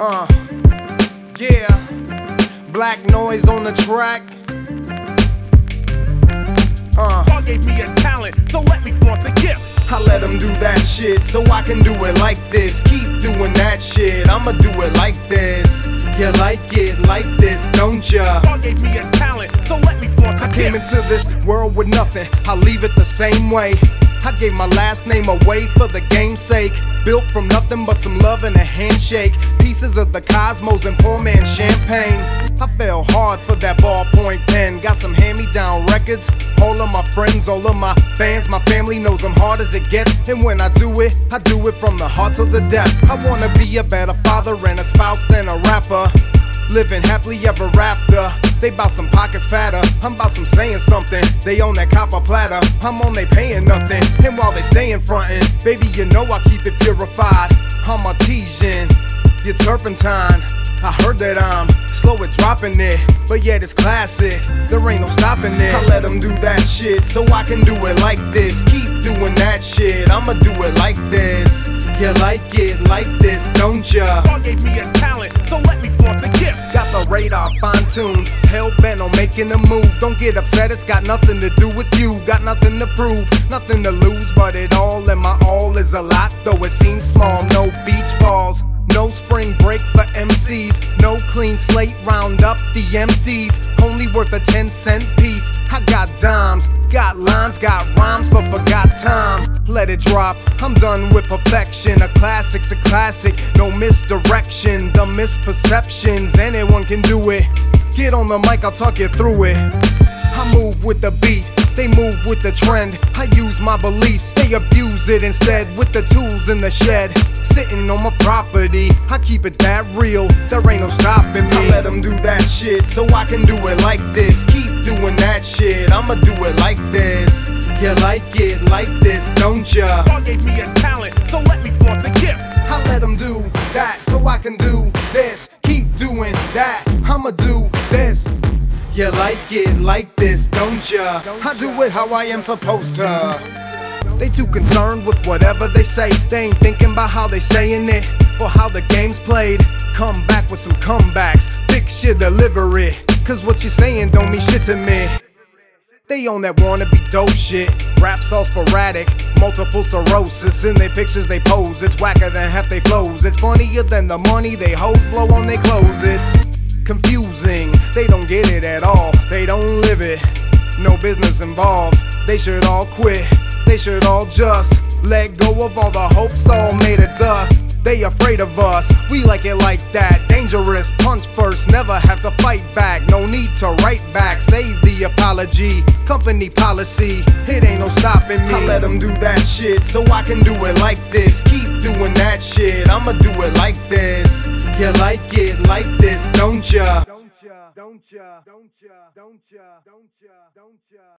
Uh, yeah. Black noise on the track. Uh, God gave me a talent, so let me flaunt the gift. I let them do that shit so I can do it like this. Keep doing that shit, I'ma do it like this. You like it like this, don't ya? God gave me a talent, so let me flaunt the I came into this world with nothing, I leave it the same way. I gave my last name away for the game's sake. Built from nothing but some love and a handshake. Pieces of the cosmos and poor man champagne. I fell hard for that ballpoint pen. Got some hand me down records. All of my friends, all of my fans, my family knows I'm hard as it gets. And when I do it, I do it from the heart to the depth. I wanna be a better father and a spouse than a rapper. Living happily ever after. They bout some pockets fatter. I'm about some saying something. They own that copper platter. I'm on they paying nothing. And while they stayin' frontin', baby, you know I keep it purified. I'm artesian, you turpentine. I heard that I'm slow at dropping it, but yet it's classic. There ain't no stopping it. I let them do that shit so I can do it like this. Keep doing that shit, I'ma do it like this. You like it like this, don't ya? Gave me a tuned, hell bent on making a move. Don't get upset, it's got nothing to do with you. Got nothing to prove, nothing to lose, but it all and my all is a lot. Though it seems small, no beach balls. No spring break for MCs, no clean slate, round up the empties. Only worth a 10 cent piece. I got dimes, got lines, got rhymes, but forgot time. Let it drop, I'm done with perfection. A classic's a classic, no misdirection. The misperceptions, anyone can do it. Get on the mic, I'll talk you through it. I move with the beat, they move with the trend. I use my beliefs, they abuse it instead with the tools in the shed. Sitting on my property, I keep it that real, there ain't no stopping me. I let them do that shit so I can do it like this. Keep doing that shit, I'ma do it like this. You like it like this, don't ya? God gave me a talent, so let me flaunt the gift. I let them do that so I can do You like it like this, don't ya? I do it how I am supposed to. They too concerned with whatever they say. They ain't thinking about how they saying it or how the game's played. Come back with some comebacks, fix your delivery. Cause what you're saying don't mean shit to me. They on that wanna be dope shit. Raps all sporadic, multiple cirrhosis. In their pictures they pose. It's whacker than half they flows. It's funnier than the money they hoes blow on their clothes. It's confusing. They don't get it at all. They don't live it. No business involved. They should all quit. They should all just let go of all the hopes all made of dust. They afraid of us, we like it like that. Dangerous, punch first, never have to fight back. No need to write back, save the apology. Company policy, it ain't no stopping me. I let them do that shit so I can do it like this. Keep doing that shit, I'ma do it like this. You like it like this, don't ya? Don't ya? Don't ya? Don't ya? Don't ya? Don't ya? Don't ya?